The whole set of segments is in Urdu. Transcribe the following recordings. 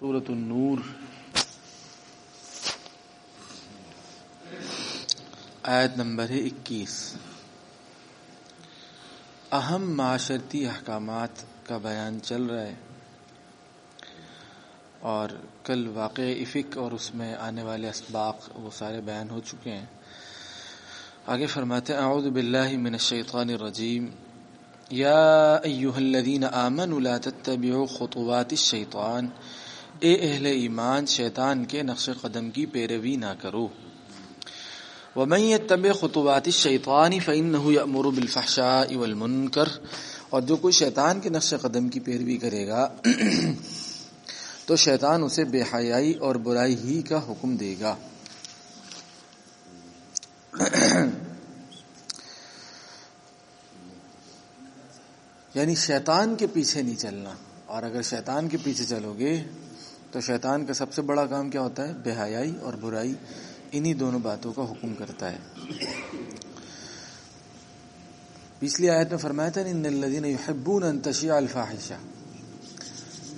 سورة النور. آیت نمبر ہے اکیس. اہم معاشرتی احکامات کا بیان چل رہا ہے اور کل واقع افق اور اس میں آنے والے اسباق وہ سارے بیان ہو چکے ہیں۔ آگے فرماتے ہیں، اعوذ باللہ من الشیطان الرجیم۔ یا ایوہ الذین آمنوا لا تتبعوا خطوات الشیطان۔ اے اہل ایمان، شیطان کے نقش قدم کی پیروی نہ کرو۔ ومن يتبع خطوات الشیطان فإنه يأمر بالفحشاء والمنکر اور جو کوئی شیطان کے نقش قدم کی پیروی کرے گا، تو شیطان اسے بے حیائی اور برائی ہی کا حکم دے گا۔ یعنی شیطان کے پیچھے نہیں چلنا۔ اور اگر شیطان کے پیچھے چلو گے تو شیطان کا سب سے بڑا کام کیا ہوتا ہے؟ بے حیائی اور برائی انہی دونوں باتوں کا حکم کرتا ہے۔ پچھلی آیت میں فرمایا تھا، ان الذين يحبون ان تشيع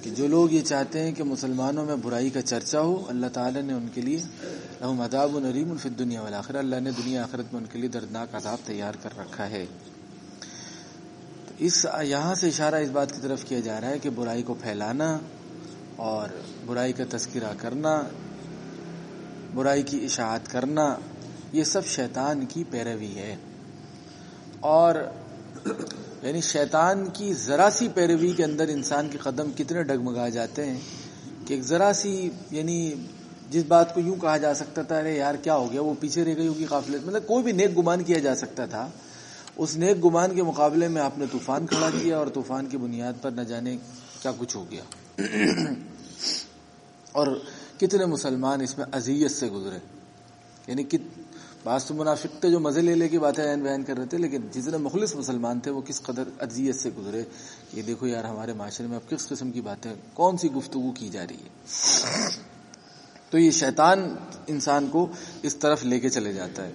کہ جو لوگ یہ چاہتے ہیں کہ مسلمانوں میں برائی کا چرچا ہو، اللہ تعالی نے ان کے لیے لہم عذاب نریم فی الدنیا والآخرہ، اللہ نے دنیا آخرت میں ان کے لیے دردناک عذاب تیار کر رکھا ہے۔ تو اس، یہاں سے اشارہ اس بات کی طرف کیا جا رہا ہے کہ برائی کو پھیلانا اور برائی کا تذکرہ کرنا، برائی کی اشاعت کرنا، یہ سب شیطان کی پیروی ہے۔ اور یعنی شیطان کی ذرا سی پیروی کے اندر انسان کے قدم کتنے ڈگمگائے جاتے ہیں کہ ایک ذرا سی یعنی جس بات کو یوں کہا جا سکتا تھا، ارے یار کیا ہو گیا، وہ پیچھے رہ گئی ہوگی قافلے مطلب کوئی بھی نیک گمان کیا جا سکتا تھا، اس نیک گمان کے مقابلے میں آپ نے طوفان کھڑا کیا اور طوفان کی بنیاد پر نہ جانے کیا کچھ ہو گیا۔ اور کتنے مسلمان اس میں اذیت سے گزرے۔ یعنی بعض تو منافق تھے جو مزے لے لے کی باتیں بیان کر رہے تھے، لیکن جتنے مخلص مسلمان تھے وہ کس قدر اذیت سے گزرے۔ یہ دیکھو یار ہمارے معاشرے میں اب کس قسم کی باتیں، کون سی گفتگو کی جا رہی ہے؟ تو یہ شیطان انسان کو اس طرف لے کے چلے جاتا ہے۔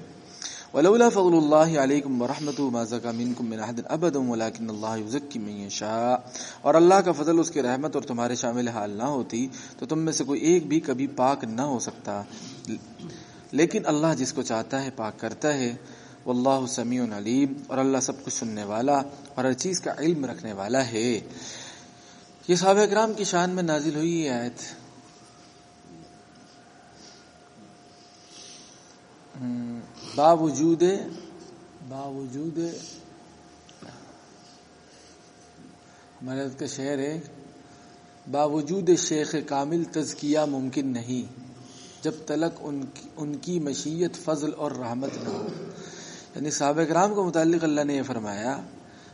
ولولا فضل الله عليكم ورحمته ما زكى منكم من احد ابدا ولكن الله يزكي من يشاء. اور اللہ کا فضل اس کی رحمت اور تمہارے شامل حال نہ ہوتی، تو تم میں سے کوئی ایک بھی کبھی پاک نہ ہو سکتا۔ لیکن اللہ جس کو چاہتا ہے، پاک کرتا ہے۔ واللہ سمیع علیم۔ اور اللہ سب کچھ سننے والا اور ہر چیز کا علم رکھنے والا ہے۔ یہ صحابہ اکرام کی شان میں نازل ہوئی یہ آیت۔ باوجود باوجود ہمارے کا شعر ہے، باوجود شیخ کامل تزکیہ ممکن نہیں، جب تلک ان کی ان کی مشیت، فضل اور رحمت نہ ہو۔ یعنی صحابہ کرام کو متعلق اللہ نے یہ فرمایا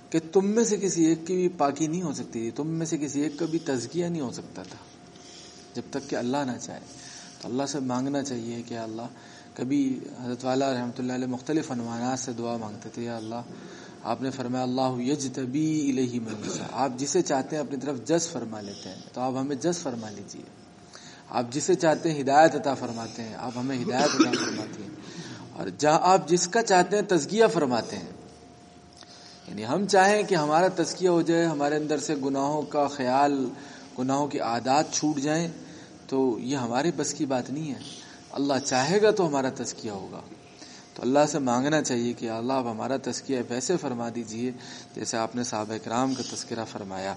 کہ تم میں سے کسی ایک کی بھی پاکی نہیں ہو سکتی تھی تم میں سے کسی ایک کا بھی تزکیہ نہیں ہو سکتا تھا۔ جب تک کہ اللہ نہ چاہے، تو اللہ سے مانگنا چاہیے کہ اللہ کبھی حضرت والا رحمۃ اللہ علیہ مختلف عنوانات سے دعا مانگتے تھے، یا اللہ، آپ نے فرمایا، اللہ یج تبی الہی منسا آپ جسے چاہتے ہیں اپنی طرف جس فرما لیتے ہیں، تو آپ ہمیں جس فرما لیجیے آپ جسے چاہتے ہیں ہدایت عطا فرماتے ہیں، آپ ہمیں ہدایت عطا فرماتے ہیں۔ اور جہاں آپ جس کا چاہتے ہیں تزکیہ فرماتے ہیں یعنی ہم چاہیں کہ ہمارا تزکیہ ہو جائے، ہمارے اندر سے گناہوں کا خیال، گناہوں کی عادات چھوٹ جائیں، تو یہ ہمارے بس کی بات نہیں ہے۔ اللہ چاہے گا تو ہمارا تزکیہ ہوگا۔ تو اللہ سے مانگنا چاہیے کہ اللہ اب ہمارا تذکیہ ویسے فرما دیجیے جیسے آپ نے صحابہ کرام کا تذکرہ فرمایا۔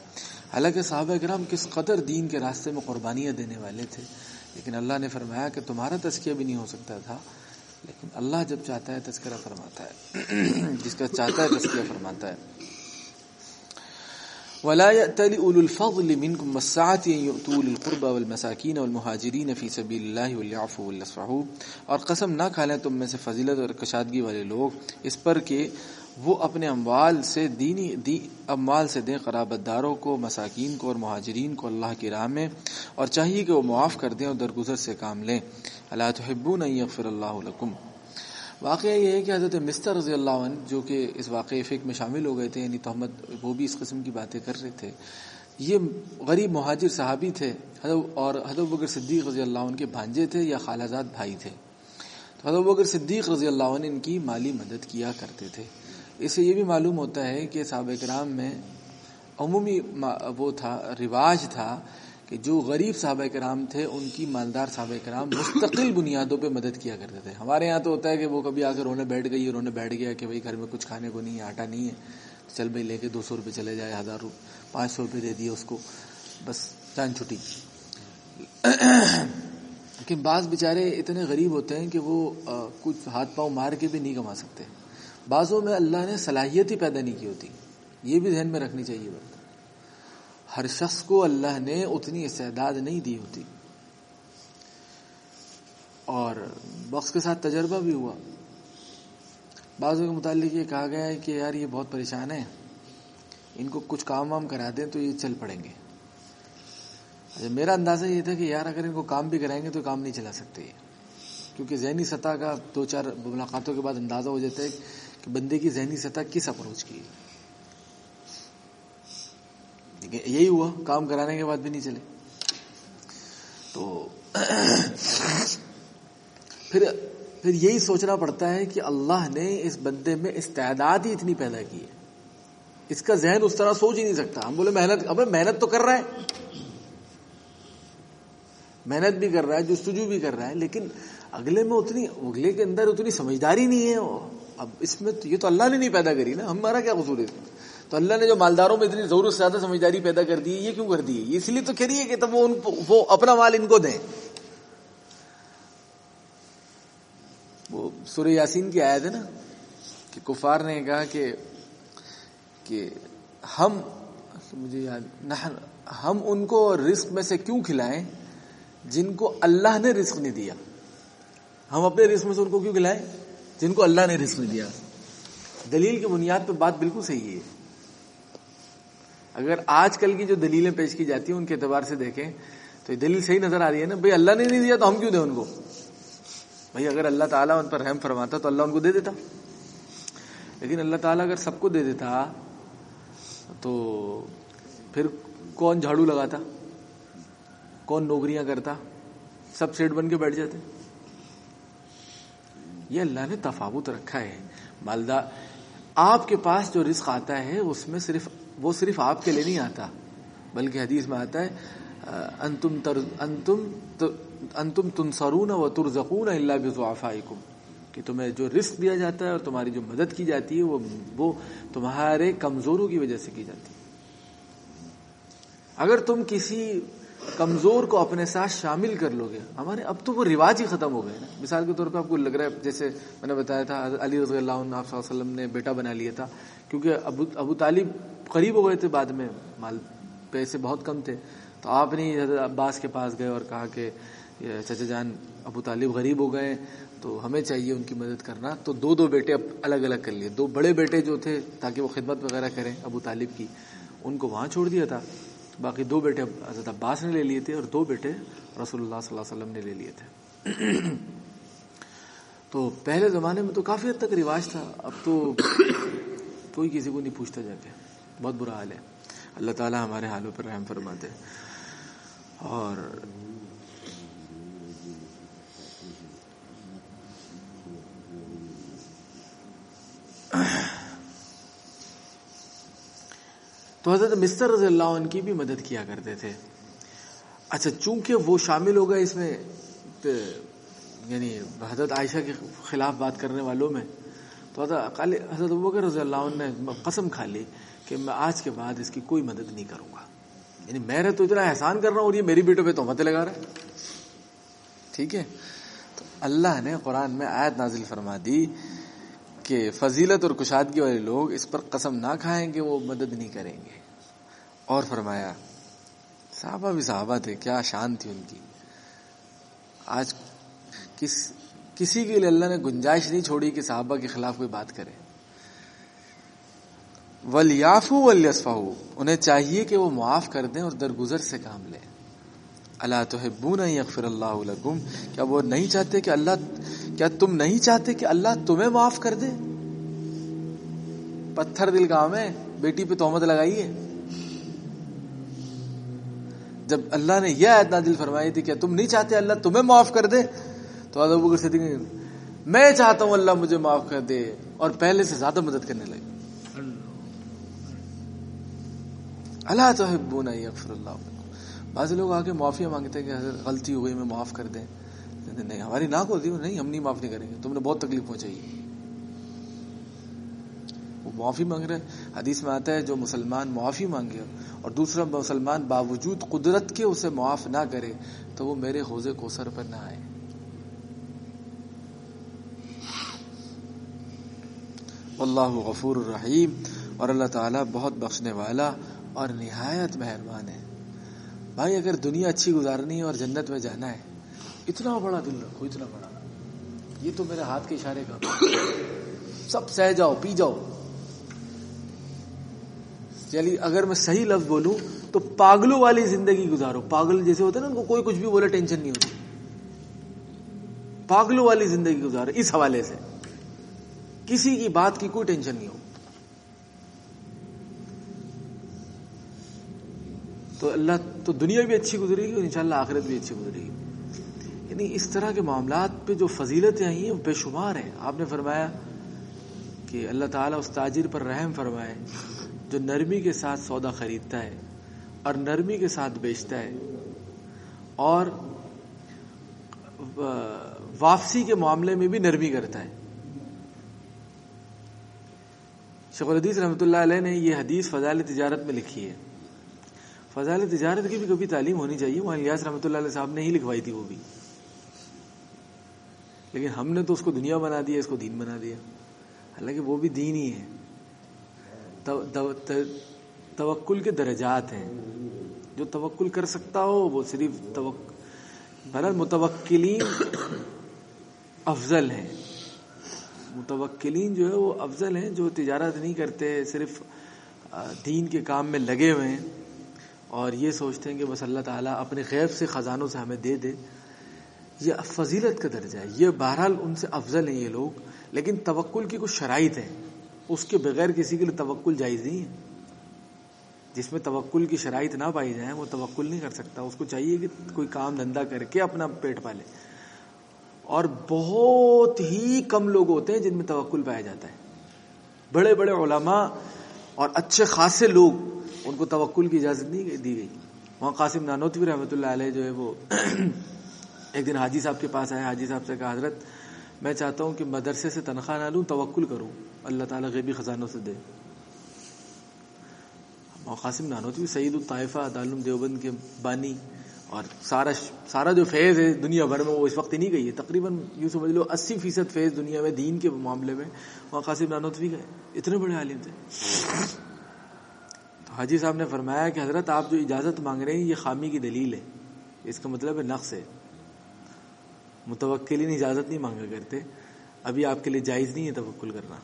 حالانکہ صحابہ کرام کس قدر دین کے راستے میں قربانیاں دینے والے تھے، لیکن اللہ نے فرمایا کہ تمہارا تذکیہ بھی نہیں ہو سکتا تھا، لیکن اللہ جب چاہتا ہے تذکرہ فرماتا ہے، جس کا چاہتا ہے تذکیہ فرماتا ہے۔ ولا يأتل أولو الفضل منكم والسعة أن يؤتوا للقربى والمساكين والمهاجرين في سبيل الله وليعفوا وليصفحوا۔ اور قسم نہ کھا لیں تم میں سے فضیلت اور کشادگی والے لوگ۔ اس پر کہ وہ اپنے اموال سے دینی دی اموال سے دیں قرابت داروں کو، مساکین کو اور مہاجرین کو اللہ کی راہ میں۔ اور چاہیے کہ وہ معاف کر دیں اور درگزر سے کام لیں۔ اللہ تحبون ان یغفر اللہ لکم۔ واقعہ یہ ہے کہ حضرت مستر رضی اللہ عنہ جو کہ اس واقع فک میں شامل ہو گئے تھے یعنی تحمد وہ بھی اس قسم کی باتیں کر رہے تھے۔ یہ غریب مہاجر صحابی تھے اور حضرت بکر صدیق رضی اللہ عنہ کے بھانجے تھے یا خالہ بھائی تھے۔ تو حضرت بکر صدیق رضی اللہ عنہ ان کی مالی مدد کیا کرتے تھے۔ اس سے یہ بھی معلوم ہوتا ہے کہ صحابہ کرام میں عمومی وہ تھا، رواج تھا کہ جو غریب صحابہ کرام تھے، ان کی مالدار صحابہ کرام مستقل بنیادوں پہ مدد کیا کرتے تھے۔ ہمارے یہاں تو ہوتا ہے کہ وہ کبھی آ کر رونے بیٹھ گئی، رونے بیٹھ گیا کہ بھائی گھر میں کچھ کھانے کو نہیں ہے آٹا نہیں ہے چل بھائی لے کے دو سو روپے چلے جائے، ہزار روپے پانچ سو روپے دے دیے اس کو، بس جان چھٹی۔ لیکن بعض بیچارے اتنے غریب ہوتے ہیں کہ وہ کچھ ہاتھ پاؤں مار کے بھی نہیں کما سکتے۔ بعضوں میں اللہ نے صلاحیت ہی پیدا نہیں کی ہوتی۔ یہ بھی ذہن میں رکھنی چاہیے۔ بات ہر شخص کو اللہ نے اتنی استعداد نہیں دی ہوتی۔ اور بخش کے ساتھ تجربہ بھی ہوا۔ بعضوں کے متعلق یہ کہا گیا ہے کہ یار یہ بہت پریشان ہے ان کو کچھ کام وام کرا دیں تو یہ چل پڑیں گے۔ اچھا میرا اندازہ یہ تھا کہ یار اگر ان کو کام بھی کرائیں گے تو کام نہیں چلا سکتے کیونکہ ذہنی سطح کا دو چار ملاقاتوں کے بعد اندازہ ہو جاتا ہے کہ بندے کی ذہنی سطح کس اپروچ کی ہے۔ یہی ہوا، کام کرانے کے بعد بھی نہیں چلے۔ تو پھر پھر یہی سوچنا پڑتا ہے کہ اللہ نے اس بندے میں استعداد ہی اتنی پیدا کی ہے۔ اس کا ذہن اس طرح سوچ ہی نہیں سکتا۔ ہم بولے، محنت اب محنت تو کر رہا ہے۔ محنت بھی کر رہا ہے، جستجو بھی کر رہا ہے، لیکن اگلے میں اتنی، اگلے کے اندر اتنی سمجھداری نہیں ہے۔ اب اس میں یہ تو اللہ نے نہیں پیدا کری نا، ہمارا کیا قصور ہے؟ تو اللہ نے جو مالداروں میں اتنی ضرورت سے زیادہ سمجھداری پیدا کر دی، یہ کیوں کر دی؟ ہے اس لیے تو کہہ رہی ہے کہ تب وہ ان وہ اپنا مال ان کو دیں۔ وہ سورہ یاسین کی آیت ہے نا، کہ کفار نے کہا کہ کہ ہم مجھے یاد ہم ان کو رزق میں سے کیوں کھلائیں؟ جن کو اللہ نے رزق نہیں دیا۔ ہم اپنے رزق میں سے ان کو کیوں کھلائیں؟ جن کو اللہ نے رزق نہیں دیا۔ دلیل کی بنیاد پہ بات بالکل صحیح ہے۔ اگر آج کل کی جو دلیلیں پیش کی جاتی ہیں، ان کے اعتبار سے دیکھیں، تو یہ دلیل صحیح نظر آ رہی ہے نا؟ بھائی اللہ نے نہیں دیا تو ہم کیوں دیں ان کو؟ بھائی اگر اللہ تعالیٰ ان پر رحم فرماتا تو اللہ ان کو دے دیتا۔ لیکن اللہ تعالیٰ اگر سب کو دے دیتا تو پھر کون جھاڑو لگاتا؟ کون نوکریاں کرتا؟ سب سیٹ بن کے بیٹھ جاتے۔ یہ اللہ نے تفاوت رکھا ہے۔ مالدہ، آپ کے پاس جو رزق آتا ہے، اس میں صرف وہ صرف آپ کے لیے نہیں آتا، بلکہ حدیث میں آتا ہے، انتم تر، انتم انتم تنصرون و ترزقون اللہ بضعفائکم، کہ تمہیں جو رزق دیا جاتا ہے اور تمہاری جو مدد کی جاتی ہے، وہ وہ تمہارے کمزوروں کی وجہ سے کی جاتی ہے۔ اگر تم کسی کمزور کو اپنے ساتھ شامل کر لو گے ہمارے اب تو وہ رواج ہی ختم ہو گئے۔ نا مثال کے طور پہ آپ کو لگ رہا ہے، جیسے میں نے بتایا تھا، علی رضی اللہ عنہ آپ صلی اللہ علیہ وسلم نے بیٹا بنا لیا تھا۔ کیونکہ ابو ابو طالب قریب ہو گئے تھے بعد میں، مال پیسے بہت کم تھے۔ تو آپ نے عباس کے پاس گئے اور کہا کہ، چچا جان، ابو طالب غریب ہو گئے، تو ہمیں چاہیے ان کی مدد کرنا۔ تو دو دو بیٹے اب الگ الگ کر لیے۔ دو بڑے بیٹے جو تھے، تاکہ وہ خدمت وغیرہ کریں ابو طالب کی، ان کو وہاں چھوڑ دیا تھا۔ باقی دو بیٹے حضرت عباس نے لے لیے تھے اور دو بیٹے رسول اللہ صلی اللہ علیہ وسلم نے لے لیے تھے۔ تو پہلے زمانے میں تو کافی حد تک رواج تھا، اب تو کوئی کسی کو نہیں پوچھتا جا کے بہت برا حال ہے۔ اللہ تعالیٰ ہمارے حالوں پر رحم فرماتے۔ اور تو حضرت مستر رضی اللہ عنہ کی بھی مدد کیا کرتے تھے۔ اچھا چونکہ وہ شامل ہو گئے اس میں یعنی حضرت عائشہ کے خلاف بات کرنے والوں میں، تو حضرت بکر رضی اللہ عنہ نے قسم کھا لی کہ میں آج کے بعد اس کی کوئی مدد نہیں کروں گا۔ یعنی میں تو اتنا احسان کر رہا ہوں اور یہ میری بیٹوں پہ تہمتیں لگا رہا ہے۔ ٹھیک ہے؟ تو اللہ نے قرآن میں آیت نازل فرما دی کہ فضیلت اور کشادگی والے لوگ اس پر قسم نہ کھائیں گے وہ مدد نہیں کریں گے۔ اور فرمایا، صحابہ بھی صحابہ تھے، کیا شان تھی ان کی۔ آج کس، کسی کے لیے اللہ نے گنجائش نہیں چھوڑی کہ صحابہ کے خلاف کوئی بات کرے۔ ولیافو ولیسفا انہیں چاہیے کہ وہ معاف کر دیں اور درگزر سے کام لیں۔ اللہ تو اغفر اللہ لکم؟ کیا وہ نہیں چاہتے کہ اللہ کیا تم نہیں چاہتے کہ اللہ تمہیں معاف کر دے؟ پتھر دل کام ہے بیٹی پہ تہمت لگائی ہے جب اللہ نے یہ آیت نازل فرمائی تھی کہ تم نہیں چاہتے اللہ تمہیں معاف کر دے تو ابو صدیق میں چاہتا ہوں اللہ مجھے معاف کر دے اور پہلے سے زیادہ مدد کرنے لگے۔ اللہ۔ تو اللہ بعض لوگ آ کے معافیا مانگتے ہیں کہ حضرت غلطی ہو گئی میں معاف کر دیں۔ نہیں ہماری ناک ہوتی ہے نہیں، ہم نہیں معاف نہیں کریں گے۔ تم نے بہت تکلیف پہنچائی۔ وہ معافی مانگ رہے حدیث میں آتا ہے، جو مسلمان معافی مانگے اور دوسرا مسلمان باوجود قدرت کے اسے معاف نہ کرے، تو وہ میرے حوضے کو سر پر نہ آئے۔ اللہ غفور الرحیم اور اللہ تعالیٰ بہت بخشنے والا اور نہایت مہربان ہے۔ بھائی، اگر دنیا اچھی گزارنی ہے اور جنت میں جانا ہے، اتنا بڑا دل رکھو، اتنا بڑا۔ یہ تو میرے ہاتھ کے اشارے کا مطلب سب سہ جاؤ، پی جاؤ۔ چلیے اگر میں صحیح لفظ بولوں تو پاگلوں والی زندگی گزارو۔ پاگل جیسے ہوتے نا، ان کو کوئی کچھ بھی بولے، ٹینشن نہیں ہوتی۔ پاگلوں والی زندگی گزارو، اس حوالے سے۔ کسی کی بات کی کوئی ٹینشن نہیں ہو۔ تو اللہ تو دنیا بھی اچھی گزرے گی اور انشاءاللہ آخرت بھی اچھی گزرے گی۔ یعنی اس طرح کے معاملات پہ جو فضیلتیں آئی ہیں وہ بے شمار ہیں۔ آپ نے فرمایا کہ اللہ تعالیٰ اس تاجر پر رحم فرمائے، جو نرمی کے ساتھ سودا خریدتا ہے اور نرمی کے ساتھ بیچتا ہے۔ اور واپسی کے معاملے میں بھی نرمی کرتا ہے۔ شیخ الحدیث رحمۃ اللہ علیہ نے یہ حدیث فضائل تجارت میں لکھی ہے۔ فضائل تجارت کی بھی کبھی تعلیم ہونی چاہیے۔ وہ الیاس رحمۃ اللہ علیہ صاحب نے ہی لکھوائی تھی وہ بھی۔ لیکن ہم نے تو اس کو دنیا بنا دیا، اس کو دین بنا دیا۔ حالانکہ وہ بھی دین ہی ہے۔ توکل کے درجات ہیں۔ جو توکل کر سکتا ہو، وہ صرف بہرحال متوکلین افضل ہیں۔ متوکلین جو ہے وہ افضل ہیں جو تجارت نہیں کرتے، صرف دین کے کام میں لگے ہوئے ہیں۔ اور یہ سوچتے ہیں کہ بس اللہ تعالیٰ اپنے غیب سے خزانوں سے ہمیں دے دے۔ یہ فضیلت کا درجہ ہے۔ یہ بہرحال ان سے افضل ہیں یہ لوگ، لیکن توکل کی کچھ شرائط ہیں۔ اس کے بغیر کسی کے لیے توکل جائز نہیں ہے۔ جس میں توکل کی شرائط نہ پائی جائیں، وہ توکل نہیں کر سکتا۔ اس کو چاہیے کہ کوئی کام دھندا کر کے اپنا پیٹ پالے۔ اور بہت ہی کم لوگ ہوتے ہیں جن میں توکل پایا جاتا ہے۔ بڑے بڑے علماء اور اچھے خاصے لوگ ان کو توکل کی اجازت نہیں دی گئی۔ وہاں قاسم نانوتوی رحمۃ اللہ علیہ جو ہے وہ ایک دن حاجی صاحب کے پاس آئے۔ حاجی صاحب سے کہا، حضرت، میں چاہتا ہوں کہ مدرسے سے تنخواہ نہ لوں، توکل کروں۔ اللہ تعالیٰ غیبی خزانوں سے دے۔ قاسم نانوتوی، سعید الطائفہ دارالعلوم دیوبند کے بانی اور سارا سارا جو فیض ہے دنیا بھر میں، وہ اس وقت نہیں گئی ہے۔ تقریباً یوں سمجھ لو، اسی فیصد فیض دنیا میں، دین کے معاملے میں۔ وہاں قاسم نانوتوی گئے۔ اتنے بڑے عالم تھے۔ حاجی صاحب نے فرمایا کہ حضرت آپ جو اجازت مانگ رہے ہیں یہ خامی کی دلیل ہے۔ اس کا مطلب ہے نقص ہے۔ متوکلین اجازت نہیں مانگا کرتے۔ ابھی آپ کے لیے جائز نہیں ہے توکل کرنا۔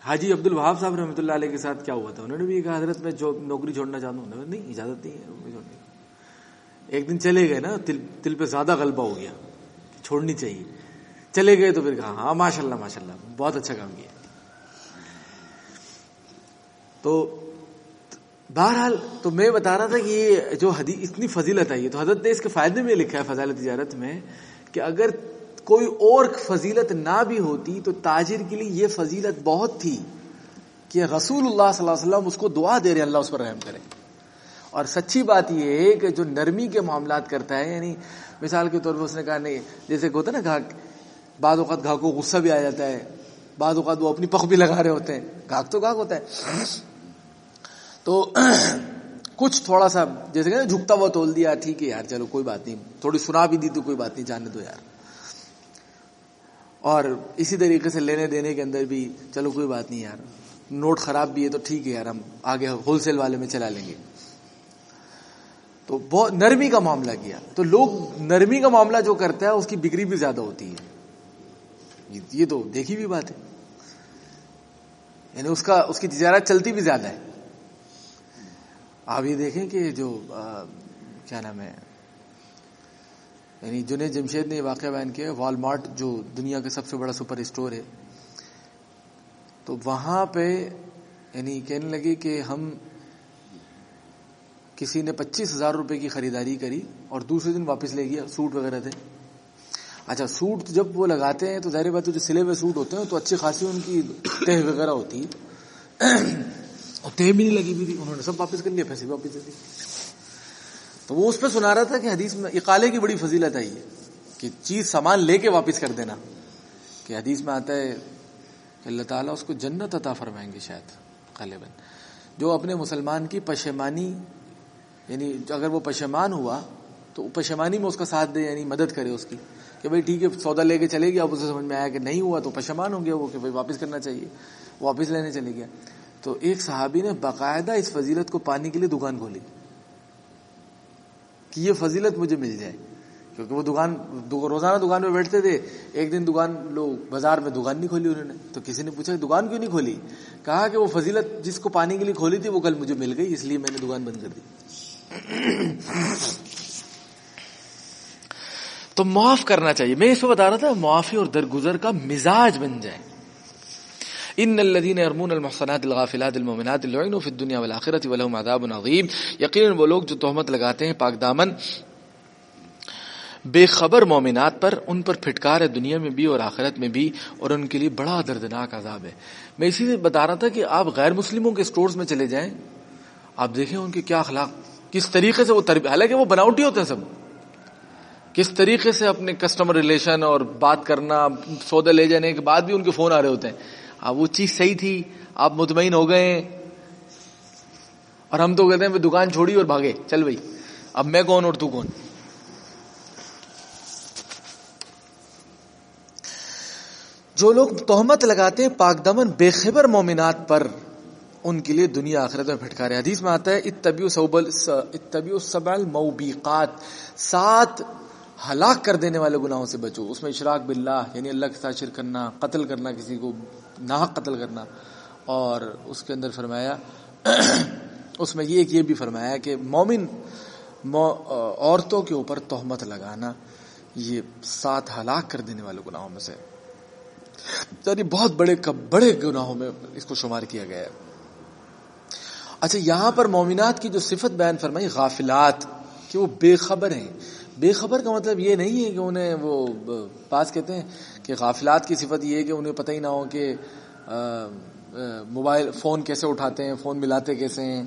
حاجی عبد الوہاب صاحب رحمۃ اللہ علیہ کے ساتھ کیا ہوا تھا؟ انہوں نے بھی کہا حضرت میں جو نوکری چھوڑنا چاہتا ہوں۔ نہیں، اجازت نہیں ہے چھوڑنے ایک دن چلے گئے نا، تل تل پہ زیادہ غلبہ ہو گیا چھوڑنی چاہیے۔ چلے گئے تو پھر کہا ہاں ماشاء اللہ ماشاء اللہ بہت اچھا کام کیا۔ تو بہرحال تو میں بتا رہا تھا کہ یہ جو حدیث اتنی فضیلت آئی ہے تو حضرت نے اس کے فائدے میں لکھا ہے فضائل تجارت میں کہ اگر کوئی اور فضیلت نہ بھی ہوتی تو تاجر کے لیے یہ فضیلت بہت تھی کہ رسول اللہ صلی اللہ علیہ وسلم اس کو دعا دے رہے اللہ اس پر رحم کرے۔ اور سچی بات یہ ہے کہ جو نرمی کے معاملات کرتا ہے یعنی مثال کے طور پر اس نے کہا، نہیں، جیسے کہ ہوتا ہے نا گاہک بعض اوقات گاہک کو غصہ بھی آ جاتا ہے، بعض اوقات وہ اپنی پخ بھی لگا رہے ہوتے ہیں۔ گاہک تو گاہک ہوتا ہے۔ تو کچھ تھوڑا سا جیسے کہ جھکتا ہوا تول دیا، ٹھیک ہے یار، چلو کوئی بات نہیں، تھوڑی سنا بھی دی تو کوئی بات نہیں جاننے دو یار۔ اور اسی طریقے سے لینے دینے کے اندر بھی چلو کوئی بات نہیں یار، نوٹ خراب بھی ہے تو ٹھیک ہے یار، ہم آگے ہول سیل والے میں چلا لیں گے۔ تو بہت نرمی کا معاملہ کیا۔ تو لوگ نرمی کا معاملہ جو کرتا ہے، اس کی بکری بھی زیادہ ہوتی ہے۔ یہ تو دیکھی بھی بات ہے۔ یعنی اس کا، اس کی تجارت چلتی بھی زیادہ ہے۔ آپ یہ دیکھیں کہ جو کیا نام ہے یعنی جنید جمشید نے واقعہ بیان کیا وال مارٹ جو دنیا کا سب سے بڑا سپر اسٹور ہے، تو وہاں پہ یعنی کہنے لگے کہ ہم کسی نے پچیس ہزار روپے کی خریداری کری اور دوسرے دن واپس لے گیا، سوٹ وغیرہ تھے۔ اچھا سوٹ جب وہ لگاتے ہیں تو ظاہر بات جو سلے ہوئے سوٹ ہوتے ہیں تو اچھی خاصی ان کی تہ وغیرہ ہوتی ہے اور تہ بھی نہیں لگی بھی تھی۔ انہوں نے سب واپس کر لیا، پیسے بھی واپس دے دی تو وہ اس پہ سنا رہا تھا کہ حدیث میں اقالے کی بڑی فضیلت آئی ہے کہ چیز سامان لے کے واپس کر دینا۔ کہ حدیث میں آتا ہے کہ اللہ تعالیٰ اس کو جنت عطا فرمائیں گے شاید، غالباً۔ جو اپنے مسلمان کی پشیمانی یعنی اگر وہ پشیمان ہوا، تو پشیمانی میں اس کا ساتھ دے یعنی مدد کرے اس کی۔ کہ بھائی ٹھیک ہے، سودا لے کے چلے گیا، اب اسے سمجھ میں آیا کہ نہیں ہوا، تو پشمان ہو گیا وہ، کہ بھائی واپس کرنا چاہیے، واپس لینے چلے گیا۔ تو ایک صحابی نے باقاعدہ اس فضیلت کو پانے کے لیے دکان کھولی کہ یہ فضیلت مجھے مل جائے۔ کیونکہ وہ دکان، روزانہ دکان پہ بیٹھتے تھے، ایک دن دکان لوگ بازار میں دکان نہیں کھولی انہوں نے۔ تو کسی نے پوچھا دکان کیوں نہیں کھولی؟ کہا کہ وہ فضیلت جس کو پانی کے لیے کھولی تھی وہ کل مجھے مل گئی، اس لیے میں نے دکان بند کر دی۔ تو معاف کرنا چاہیے۔ میں اس کو بتا رہا تھا، معافی اور درگزر کا مزاج بن جائے۔ ان الذين يرمون المحصنات الغافلات المؤمنات لعنوا في الدنيا والاخره ولهم عذاب عظيم۔ یقینا وہ لوگ جو تہمت لگاتے ہیں پاک دامن بے خبر مومنات پر، ان پر پھٹکار ہے دنیا میں بھی اور آخرت میں بھی، اور ان کے لیے بڑا دردناک عذاب ہے۔ میں اسی سے بتا رہا تھا کہ آپ غیر مسلموں کے سٹورز میں چلے جائیں، آپ دیکھیں ان کے کیا اخلاق، کس طریقے سے وہ تربیت حالانکہ وہ بناوٹی ہوتے ہیں سب۔ کس طریقے سے اپنے کسٹمر ریلیشن اور بات کرنا سودا لے جانے کے بعد بھی ان کے فون آ رہے ہوتے ہیں۔ اب وہ چیز صحیح تھی، آپ مطمئن ہو گئے۔ اور ہم تو کہتے ہیں دکان چھوڑی اور بھاگے، چل بھائی۔ اب میں کون اور تو کون؟ جو لوگ تہمت لگاتے ہیں، پاک دمن بے خبر مومنات پر، ان کے لیے دنیا آخرت میں پھٹکارے۔ حدیث میں آتا ہے اتبیو اتبیو سبل موبیقات سات ہلاک کر دینے والے گناہوں سے بچو۔ اس میں اشراق باللہ یعنی اللہ کے ساتھ شرک کرنا، قتل کرنا، کسی کو ناحق قتل کرنا۔ اور اس کے اندر فرمایا، اس میں یہ ایک یہ بھی فرمایا کہ مومن عورتوں کے اوپر تہمت لگانا، یہ سات ہلاک کر دینے والے گناہوں میں سے۔ یعنی بہت بڑے بڑے گناہوں میں اس کو شمار کیا گیا۔ ہے اچھا یہاں پر مومنات کی جو صفت بیان فرمائی، غافلات، کہ وہ بے خبر ہیں۔ بے خبر کا مطلب یہ نہیں ہے کہ انہیں وہ پاس کہتے ہیں کہ غافلات کی صفت یہ ہے کہ انہیں پتہ ہی نہ ہو کہ موبائل فون کیسے اٹھاتے ہیں، فون ملاتے کیسے ہیں،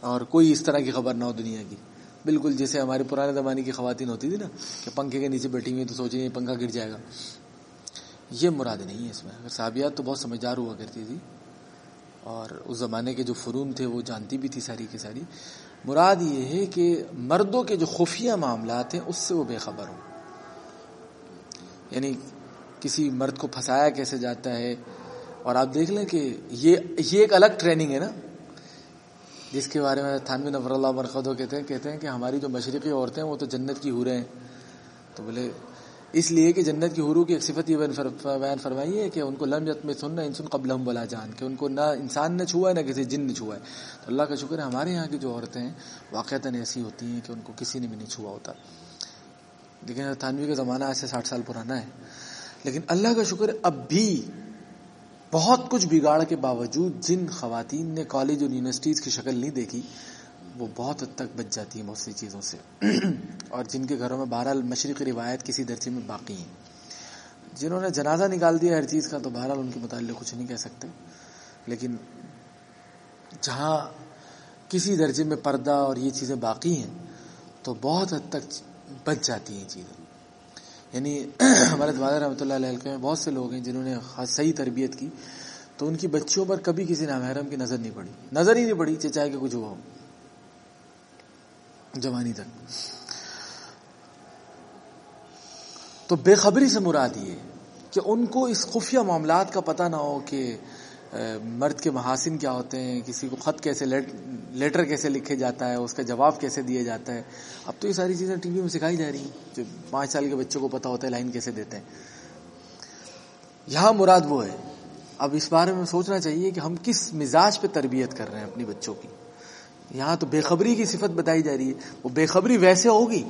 اور کوئی اس طرح کی خبر نہ ہو دنیا کی۔ بالکل جیسے ہمارے پرانے زمانے کی خواتین ہوتی تھی نا، کہ پنکھے کے نیچے بیٹھی ہوئی تو سوچیں یہ پنکھا گر جائے گا۔ یہ مراد نہیں ہے اس میں۔ اگر صحابیات تو بہت سمجھدار ہوا کرتی تھی، اور اس زمانے کے جو فرون تھے وہ جانتی بھی تھی ساری کی ساری۔ مراد یہ ہے کہ مردوں کے جو خفیہ معاملات ہیں، اس سے وہ بے خبر ہوں۔ یعنی کسی مرد کو پھنسایا کیسے جاتا ہے؟ اور آپ دیکھ لیں کہ یہ یہ ایک الگ ٹریننگ ہے نا۔ جس کے بارے میں تھانوی نفر اللہ مرخدو کہتے ہیں کہتے ہیں کہ ہماری جو مشرقی عورتیں وہ تو جنت کی حوریں ہیں۔ تو بولے اس لیے کہ جنت کی حرو کی ایک صفت یہ بیان فرمائی ہے کہ ان کو لم میں سننا انسان قبل ہم بلا جان، کہ ان کو نہ انسان نے چھوا ہے، نہ کسی جن نے چھوا ہے۔ تو اللہ کا شکر ہے، ہمارے یہاں کی جو عورتیں ہیں واقعات ایسی ہوتی ہیں کہ ان کو کسی نے بھی نہیں چھوا ہوتا۔ لیکن تھانوی کا زمانہ ایسے ساٹھ سال پرانا ہے۔ لیکن اللہ کا شکر اب بھی بہت کچھ بگاڑ کے باوجود جن خواتین نے کالج اور یونیورسٹیز کی شکل نہیں دیکھی وہ بہت حد تک بچ جاتی ہیں بہت سی چیزوں سے۔ اور جن کے گھروں میں بہرحال مشرقی روایت کسی درجے میں باقی ہیں۔ جنہوں نے جنازہ نکال دیا ہر چیز کا تو بہرحال ان کے متعلق کچھ نہیں کہہ سکتے۔ لیکن جہاں کسی درجے میں پردہ اور یہ چیزیں باقی ہیں، تو بہت حد تک بچ جاتی ہیں چیزیں۔ یعنی ہمارے دوبارہ رحمۃ اللہ علیہ میں بہت سے لوگ ہیں جنہوں نے صحیح تربیت کی، تو ان کی بچیوں پر کبھی کسی نامحرم کی نظر نہیں پڑی۔ نظر ہی نہیں پڑی چاہے کہ کچھ ہوا ہو۔ جوانی تک۔ تو بے خبری سے مراد یہ کہ ان کو اس خفیہ معاملات کا پتہ نہ ہو کہ مرد کے محاسن کیا ہوتے ہیں، کسی کو خط کیسے لیٹر کیسے لکھے جاتا ہے، اس کا جواب کیسے دیا جاتا ہے۔ اب تو یہ ساری چیزیں ٹی وی میں سکھائی جا رہی ہیں جو پانچ سال کے بچوں کو پتا ہوتا ہے لائن کیسے دیتے ہیں۔ یہاں مراد وہ ہے۔ اب اس بارے میں سوچنا چاہیے کہ ہم کس مزاج پہ تربیت کر رہے ہیں اپنی بچوں کی۔ یہاں تو بے خبری کی صفت بتائی جا رہی ہے۔ وہ بے خبری ویسے ہوگی،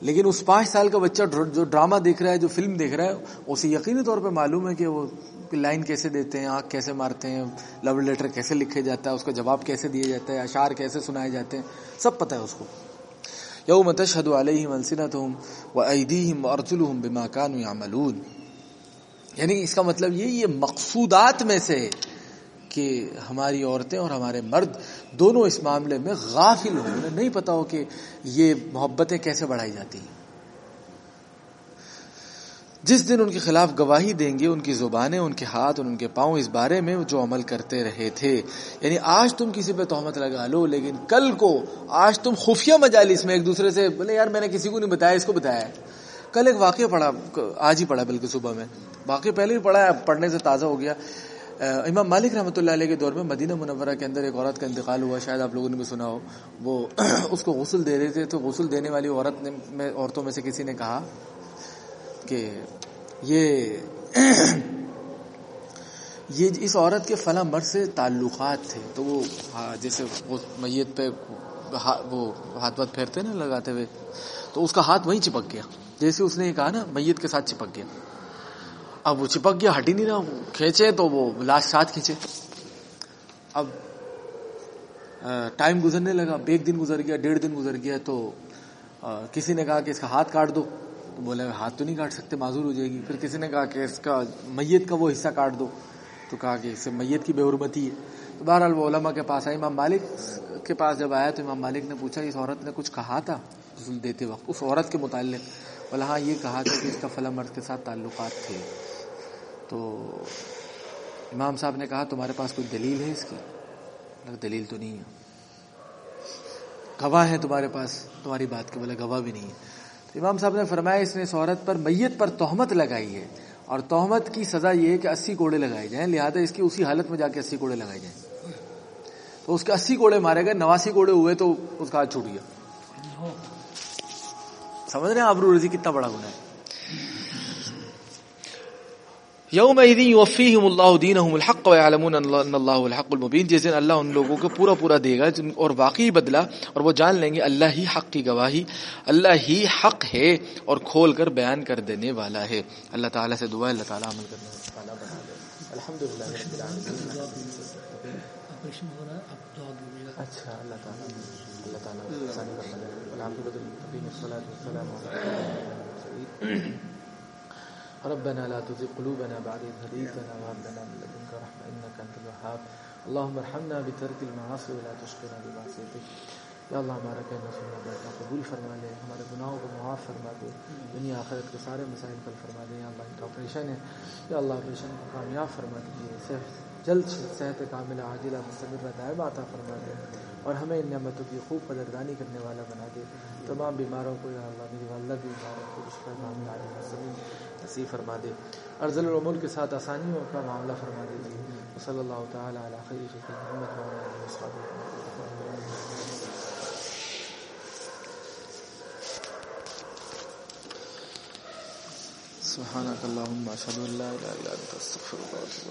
لیکن اس پانچ سال کا بچہ جو ڈرامہ دیکھ رہا ہے، جو فلم دیکھ رہا ہے، اسے یقینی طور پہ معلوم ہے کہ وہ لائن کیسے دیتے ہیں، آنکھ کیسے مارتے ہیں لو لیٹر کیسے لکھے جاتا ہے، اس کا جواب کیسے دیا جاتا ہے اشعار کیسے سنائے جاتے ہیں، سب پتہ ہے اس کو۔ یوم تشہد علیہم السنتہم و ایدیہم و ارجلہم بما کانوا یعملون۔ یعنی اس کا مطلب یہ یہ مقصودات میں سے کہ ہماری عورتیں اور ہمارے مرد دونوں اس معاملے میں غافل ہو انہیں نہیں پتا ہو کہ یہ محبتیں کیسے بڑھائی جاتی ہیں۔ جس دن ان کے خلاف گواہی دیں گے، ان کی زبانیں، ان کے ہاتھ اور ان کے پاؤں، اس بارے میں جو عمل کرتے رہے تھے۔ یعنی آج تم کسی پہ تہمت لگا لو، لیکن کل کو آج تم خفیہ مجالس میں ایک دوسرے سے بولے، یار میں نے کسی کو نہیں بتایا، اس کو بتایا کل ایک واقعہ پڑھا، آج ہی پڑھا بلکہ صبح میں۔ واقعہ پہلے ہی پڑھا پڑھنے سے تازہ ہو گیا۔ امام مالک رحمۃ اللہ علیہ کے دور میں مدینہ منورہ کے اندر ایک عورت کا انتقال ہوا، شاید آپ لوگوں نے بھی سنا ہو۔ وہ اس کو غسل دے رہے تھے، تو غسل دینے والی عورت نے عورتوں میں سے کسی نے کہا کہ یہ یہ اس عورت کے فلاں مرد سے تعلقات تھے۔ تو وہ جیسے میت پہ وہ ہاتھ واتھ پھیرتے نا لگاتے ہوئے، تو اس کا ہاتھ وہیں چپک گیا۔ جیسے اس نے یہ کہا نا، میت کے ساتھ چپک گیا۔ اب وہ چپک گیا، ہٹ ہی نہیں رہا کھینچے تو وہ لاش ساتھ کھینچے۔ اب ٹائم گزرنے لگا، ایک دن گزر گیا، ڈیڑھ دن گزر گیا تو کسی نے کہا کہ اس کا ہاتھ کاٹ دو۔ تو بولے ہاتھ تو نہیں کاٹ سکتے، معذور ہو جائے گی۔ پھر کسی نے کہا کہ اس کا میت کا وہ حصہ کاٹ دو۔ تو کہا کہ اس سے میت کی بے حرمتی ہے۔ تو بہرحال وہ علماء کے پاس آئے۔ امام مالک کے پاس جب آیا تو امام مالک نے پوچھا، اس عورت نے کچھ کہا تھا دیتے وقت؟ اس عورت کے متعلق۔ بولا ہاں یہ کہا تھا کہ اس کا فلاں مرد کے ساتھ تعلقات تھے۔ تو امام صاحب نے کہا تمہارے پاس کوئی دلیل ہے اس کی؟ دلیل تو نہیں ہے۔ گواہ ہے تمہارے پاس، تمہاری بات کے بولے گواہ بھی نہیں ہے۔ تو امام صاحب نے فرمایا، اس نے اس عورت پر، میت پر تہمت لگائی ہے۔ اور تہمت کی سزا یہ ہے کہ اسی کوڑے لگائے جائیں، لہٰذا اس کی اسی حالت میں جا کے اسی کوڑے لگائے جائیں۔ تو اس کے اسی کوڑے مارے گئے، نواسی کوڑے ہوئے تو اس کا ہاتھ چھوٹ گیا۔ سمجھ رہے ہیں آبرو رضی کتنا بڑا گنا ہے۔ یوم یوفیہم اللہ دینہم الحق ان اللہ الحق المبین جس دن اللہ ان لوگوں کو پورا پورا دے گا اور واقعی بدلا اور وہ جان لیں گے اللہ ہی حق کی گواہی، اللہ ہی حق ہے، اور کھول کر بیان کر دینے والا ہے۔ اللہ تعالیٰ سے دعا اللہ تعالیٰ عمل کرنے اچھا اللہ تعالیٰ اللہ تعالیٰ ربنا لا تزغ قلوبنا بعد إذ هديتنا وهب لنا من لدنك رحمة إنك أنت الوهاب. اللهم ارحمنا بترك المعاصي ولا تشقنا بمعصيتك. یا اللہ ہمارا کہنا سننا بیٹھا قبول فرما لے ہمارے گناہوں کو معاف فرما دے. دنیا آخرت کے سارے مسائل کل فرما دے. یا اللہ، ان کا آپریشن ہے. یا اللہ آپریشن کو کامیاب فرما دیجیے. جلد صحت کاملہ، عاجلہ مستمر دائم عطا فرما دے. اور ہمیں ان نعمتوں کی خوب قدردانی کرنے والا بنا دے. تمام بیماروں کو یا اللہ میری والدہ بیماروں کو، رشتہ کامل عالم نصیب فرما دے۔ ارزل العمول کے ساتھ آسانیوں کا معاملہ فرما دیجیے صلی اللہ تعالیٰ علیہ خیر محمد سبحانك اللهم اشهد ان لا اله الا انت استغفرك واتوب